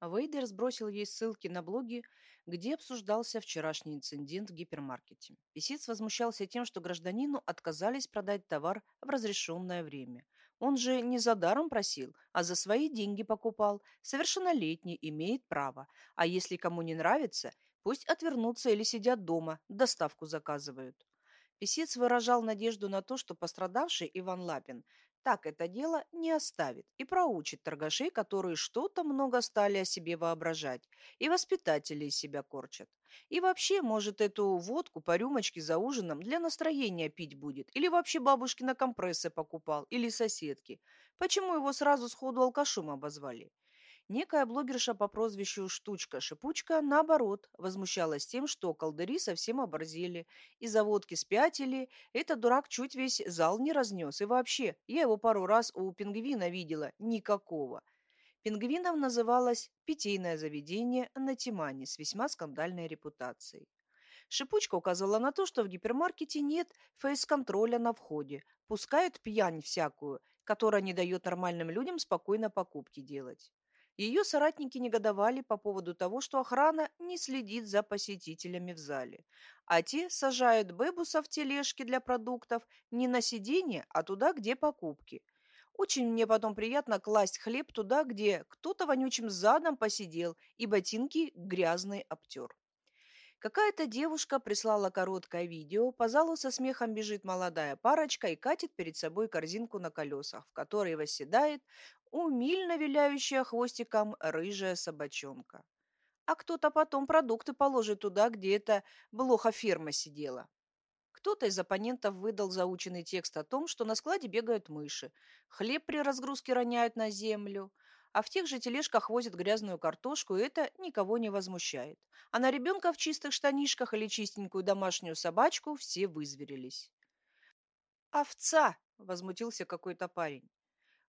Вейдер сбросил ей ссылки на блоги, где обсуждался вчерашний инцидент в гипермаркете. Песец возмущался тем, что гражданину отказались продать товар в разрешенное время. Он же не за даром просил, а за свои деньги покупал. Совершеннолетний имеет право. А если кому не нравится, пусть отвернутся или сидят дома, доставку заказывают. Песец выражал надежду на то, что пострадавший Иван Лапин так это дело не оставит и проучит торгашей, которые что-то много стали о себе воображать, и воспитатели из себя корчат. И вообще, может, эту водку по рюмочке за ужином для настроения пить будет, или вообще бабушки на компрессы покупал, или соседки. Почему его сразу сходу алкашом обозвали? Некая блогерша по прозвищу Штучка-Шипучка, наоборот, возмущалась тем, что колдыри совсем оборзели, и заводки спятили, этот дурак чуть весь зал не разнес. И вообще, я его пару раз у пингвина видела, никакого. Пингвином называлось «Питейное заведение на Тимане» с весьма скандальной репутацией. Шипучка указывала на то, что в гипермаркете нет фейс-контроля на входе, пускают пьянь всякую, которая не дает нормальным людям спокойно покупки делать. Ее соратники негодовали по поводу того, что охрана не следит за посетителями в зале, а те сажают бэбусов в тележки для продуктов не на сиденье, а туда, где покупки. Очень мне потом приятно класть хлеб туда, где кто-то вонючим задом посидел и ботинки грязный обтер. Какая-то девушка прислала короткое видео, по залу со смехом бежит молодая парочка и катит перед собой корзинку на колесах, в которой восседает умильно виляющая хвостиком рыжая собачонка. А кто-то потом продукты положит туда, где эта блоха-ферма сидела. Кто-то из оппонентов выдал заученный текст о том, что на складе бегают мыши, хлеб при разгрузке роняют на землю, а в тех же тележках возят грязную картошку, и это никого не возмущает. А на ребенка в чистых штанишках или чистенькую домашнюю собачку все вызверились. «Овца!» – возмутился какой-то парень.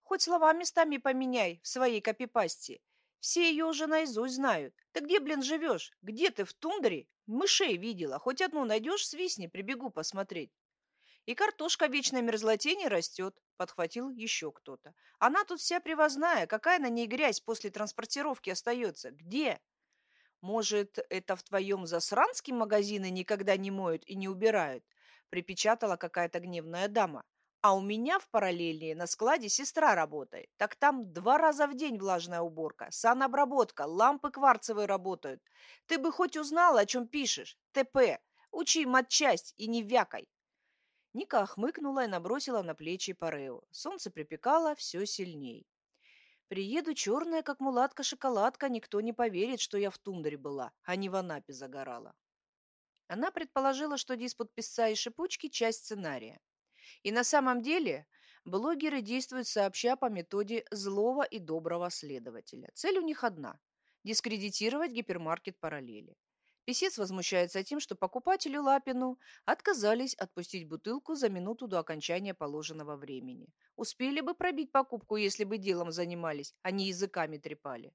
Хоть слова местами поменяй в своей копипасте. Все ее уже наизусть знают. Ты где, блин, живешь? Где ты, в тундре? Мышей видела. Хоть одну найдешь, свистни, прибегу посмотреть. И картошка в вечной мерзлоте не растет, подхватил еще кто-то. Она тут вся привозная. Какая на ней грязь после транспортировки остается? Где? Может, это в твоем засранске магазины никогда не моют и не убирают? Припечатала какая-то гневная дама. А у меня в параллельнее на складе сестра работает. Так там два раза в день влажная уборка, санобработка, лампы кварцевые работают. Ты бы хоть узнала, о чем пишешь. ТП. Учи матчасть и не вякай. Ника охмыкнула и набросила на плечи парео. Солнце припекало все сильней. Приеду черная, как мулатка-шоколадка, никто не поверит, что я в тундре была, а не в Анапе загорала. Она предположила, что диспут писца и шипучки – часть сценария. И на самом деле блогеры действуют сообща по методе злого и доброго следователя. Цель у них одна – дискредитировать гипермаркет параллели. Песец возмущается тем, что покупателю Лапину отказались отпустить бутылку за минуту до окончания положенного времени. Успели бы пробить покупку, если бы делом занимались, а не языками трепали.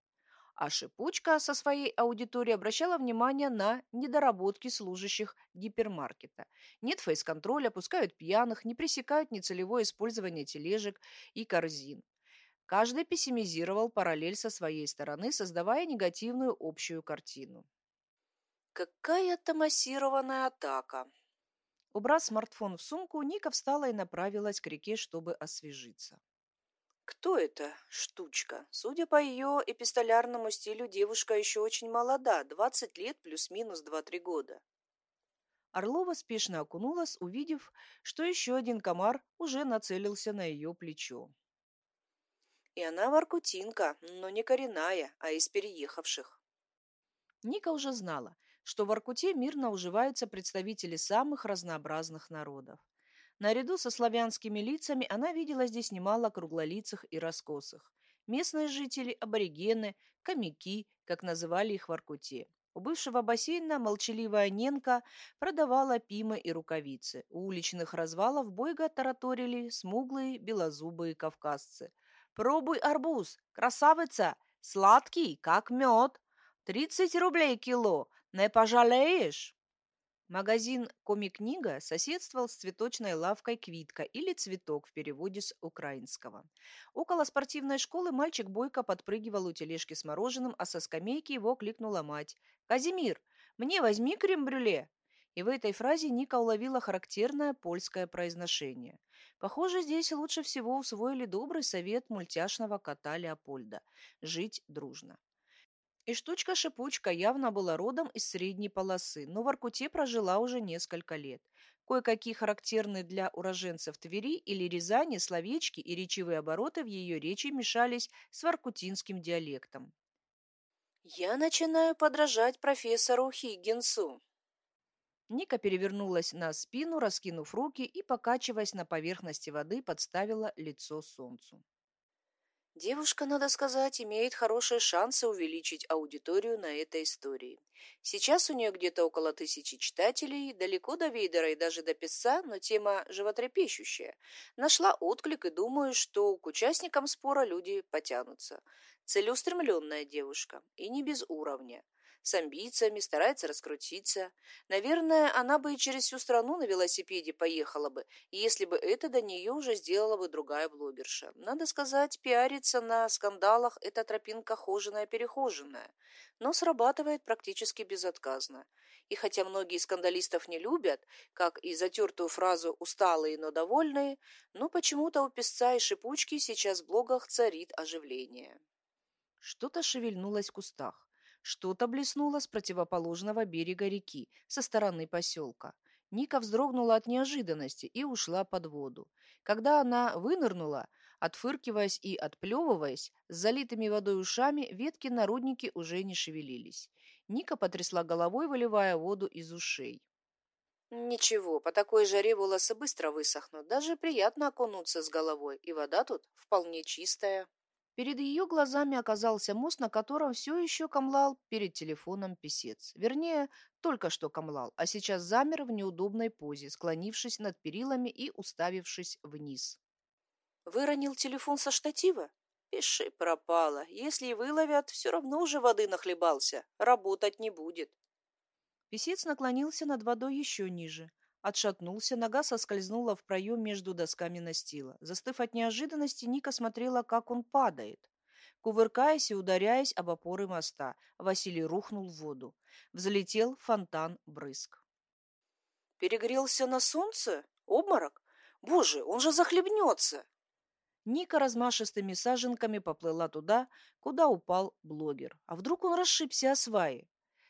А Шипучка со своей аудиторией обращала внимание на недоработки служащих гипермаркета. Нет фейс-контроля, пускают пьяных, не пресекают нецелевое использование тележек и корзин. Каждый пессимизировал параллель со своей стороны, создавая негативную общую картину. Какая-то массированная атака. Убрав смартфон в сумку, Ника встала и направилась к реке, чтобы освежиться. Кто эта штучка? Судя по ее эпистолярному стилю, девушка еще очень молода, 20 лет плюс-минус 2-3 года. Орлова спешно окунулась, увидев, что еще один комар уже нацелился на ее плечо. И она воркутинка, но не коренная, а из переехавших. Ника уже знала, что в Аркуте мирно уживаются представители самых разнообразных народов. Наряду со славянскими лицами она видела здесь немало круглолицых и раскосых. Местные жители, аборигены, комики, как называли их в Аркуте. У бывшего бассейна молчаливая Ненка продавала пимы и рукавицы. У уличных развалов бойко тараторили смуглые белозубые кавказцы. «Пробуй арбуз! Красавица! Сладкий, как мед! Тридцать рублей кило! Не пожалеешь!» Магазин «Коми-книга» соседствовал с цветочной лавкой «Квитка» или «Цветок» в переводе с украинского. Около спортивной школы мальчик бойко подпрыгивал у тележки с мороженым, а со скамейки его кликнула мать. «Казимир, мне возьми крем-брюле!» И в этой фразе Ника уловила характерное польское произношение. Похоже, здесь лучше всего усвоили добрый совет мультяшного кота Леопольда – жить дружно. И штучка-шипучка явно была родом из средней полосы, но в Аркуте прожила уже несколько лет. Кое-какие характерные для уроженцев Твери или Рязани словечки и речевые обороты в ее речи мешались с воркутинским диалектом. «Я начинаю подражать профессору Хиггинсу». Ника перевернулась на спину, раскинув руки и, покачиваясь на поверхности воды, подставила лицо солнцу. Девушка, надо сказать, имеет хорошие шансы увеличить аудиторию на этой истории. Сейчас у нее где-то около тысячи читателей, далеко до Вейдера и даже до Песца, но тема животрепещущая. Нашла отклик и думаю, что к участникам спора люди потянутся. Целеустремленная девушка и не без уровня с амбициями, старается раскрутиться. Наверное, она бы и через всю страну на велосипеде поехала бы, если бы это до нее уже сделала бы другая блогерша. Надо сказать, пиариться на скандалах – это тропинка хоженая-перехоженная, но срабатывает практически безотказно. И хотя многие скандалистов не любят, как и затертую фразу «усталые, но довольные», но почему-то у песца и шипучки сейчас в блогах царит оживление. Что-то шевельнулось в кустах. Что-то блеснуло с противоположного берега реки, со стороны поселка. Ника вздрогнула от неожиданности и ушла под воду. Когда она вынырнула, отфыркиваясь и отплевываясь, с залитыми водой ушами ветки народники уже не шевелились. Ника потрясла головой, выливая воду из ушей. Ничего, по такой жаре волосы быстро высохнут. Даже приятно окунуться с головой, и вода тут вполне чистая. Перед ее глазами оказался мост, на котором все еще камлал перед телефоном писец. Вернее, только что камлал, а сейчас замер в неудобной позе, склонившись над перилами и уставившись вниз. «Выронил телефон со штатива? Пиши пропало. Если и выловят, все равно уже воды нахлебался. Работать не будет». Песец наклонился над водой еще ниже. Отшатнулся, нога соскользнула в проем между досками настила. Застыв от неожиданности, Ника смотрела, как он падает. Кувыркаясь и ударяясь об опоры моста, Василий рухнул в воду. Взлетел фонтан брызг. «Перегрелся на солнце? Обморок? Боже, он же захлебнется!» Ника размашистыми саженками поплыла туда, куда упал блогер. А вдруг он расшибся о сваи?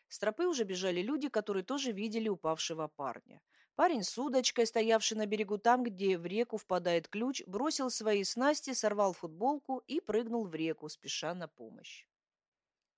С тропы уже бежали люди, которые тоже видели упавшего парня. Парень с удочкой, стоявший на берегу там, где в реку впадает ключ, бросил свои снасти, сорвал футболку и прыгнул в реку, спеша на помощь.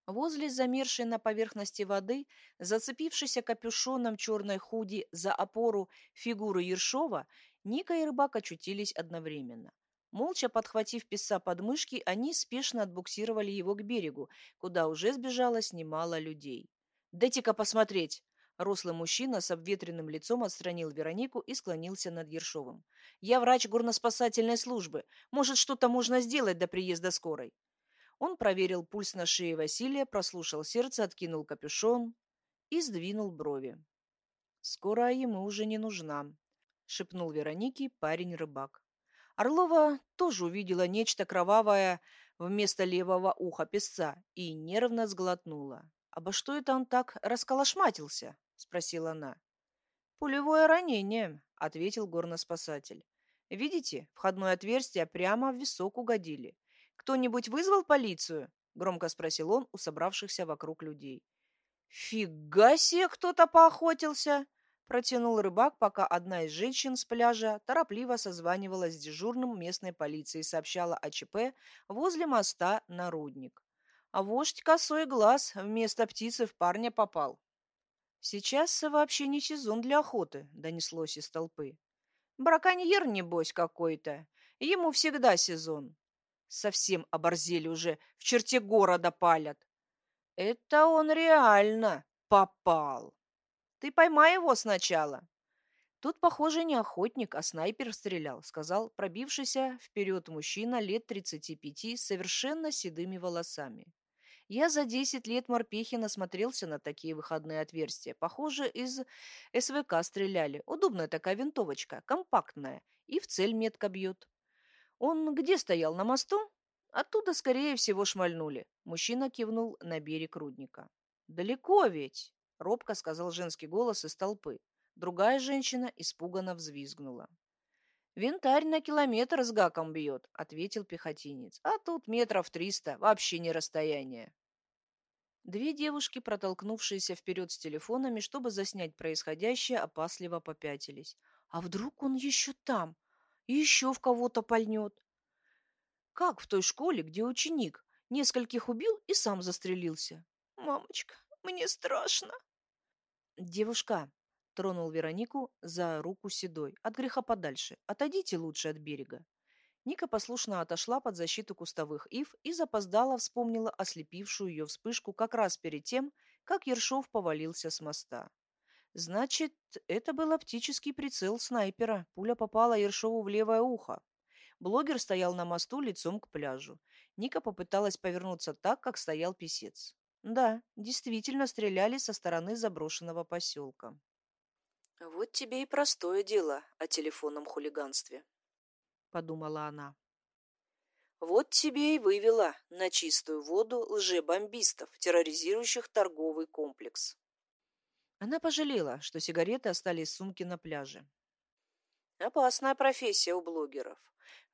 Возле замершей на поверхности воды, зацепившейся капюшоном черной худи за опору фигуры Ершова, Ника и рыбак очутились одновременно. Молча подхватив писа под мышки, они спешно отбуксировали его к берегу, куда уже сбежалось немало людей. «Дайте-ка посмотреть!» Рослый мужчина с обветренным лицом отстранил Веронику и склонился над Ершовым. «Я врач горноспасательной службы. Может, что-то можно сделать до приезда скорой?» Он проверил пульс на шее Василия, прослушал сердце, откинул капюшон и сдвинул брови. «Скоро ему уже не нужна», — шепнул Веронике парень-рыбак. Орлова тоже увидела нечто кровавое вместо левого уха песца и нервно сглотнула. «Обо что это он так расколошматился?» — спросила она. «Пулевое ранение», — ответил горноспасатель. «Видите, входное отверстие прямо в висок угодили. Кто-нибудь вызвал полицию?» — громко спросил он у собравшихся вокруг людей. «Фига себе кто-то поохотился!» — протянул рыбак, пока одна из женщин с пляжа торопливо созванивалась с дежурным местной полицией и сообщала о ЧП возле моста на Рудник. А вождь косой глаз вместо птицы в парня попал. «Сейчас вообще не сезон для охоты», — донеслось из толпы. «Браконьер, небось, какой-то. Ему всегда сезон. Совсем оборзели уже, в черте города палят. Это он реально попал. Ты поймай его сначала». Тут, похоже, не охотник, а снайпер стрелял, сказал пробившийся вперед мужчина лет 35 с совершенно седыми волосами. Я за 10 лет морпехи насмотрелся на такие выходные отверстия. Похоже, из СВК стреляли. Удобная такая винтовочка, компактная, и в цель метко бьет. Он где стоял, на мосту? Оттуда, скорее всего, шмальнули. Мужчина кивнул на берег рудника. «Далеко ведь!» — робко сказал женский голос из толпы. Другая женщина испуганно взвизгнула. «Винтарь на километр с гаком бьет», — ответил пехотинец. «А тут метров триста, вообще не расстояние». Две девушки, протолкнувшиеся вперед с телефонами, чтобы заснять происходящее, опасливо попятились. «А вдруг он еще там? Еще в кого-то пальнет?» «Как в той школе, где ученик нескольких убил и сам застрелился?» «Мамочка, мне страшно!» «Девушка, Тронул Веронику за руку седой. От греха подальше. Отойдите лучше от берега. Ника послушно отошла под защиту кустовых ив и запоздала вспомнила ослепившую ее вспышку как раз перед тем, как Ершов повалился с моста. Значит, это был оптический прицел снайпера. Пуля попала Ершову в левое ухо. Блогер стоял на мосту лицом к пляжу. Ника попыталась повернуться так, как стоял писец. Да, действительно стреляли со стороны заброшенного поселка. «Вот тебе и простое дело о телефонном хулиганстве», — подумала она. «Вот тебе и вывела на чистую воду лжебомбистов, терроризирующих торговый комплекс». Она пожалела, что сигареты остались в сумке на пляже. Опасная профессия у блогеров.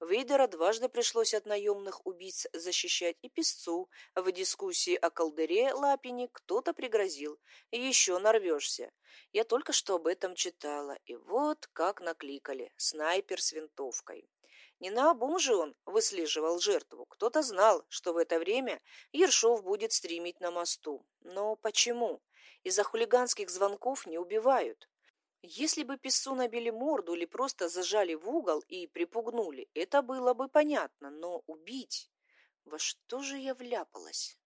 Вейдера дважды пришлось от наемных убийц защищать и песцу. В дискуссии о колдыре Лапине кто-то пригрозил. Еще нарвешься. Я только что об этом читала. И вот как накликали. Снайпер с винтовкой. Не наобум же он выслеживал жертву. Кто-то знал, что в это время Ершов будет стримить на мосту. Но почему? Из-за хулиганских звонков не убивают. Если бы писцу набили морду или просто зажали в угол и припугнули, это было бы понятно, но убить... Во что же я вляпалась?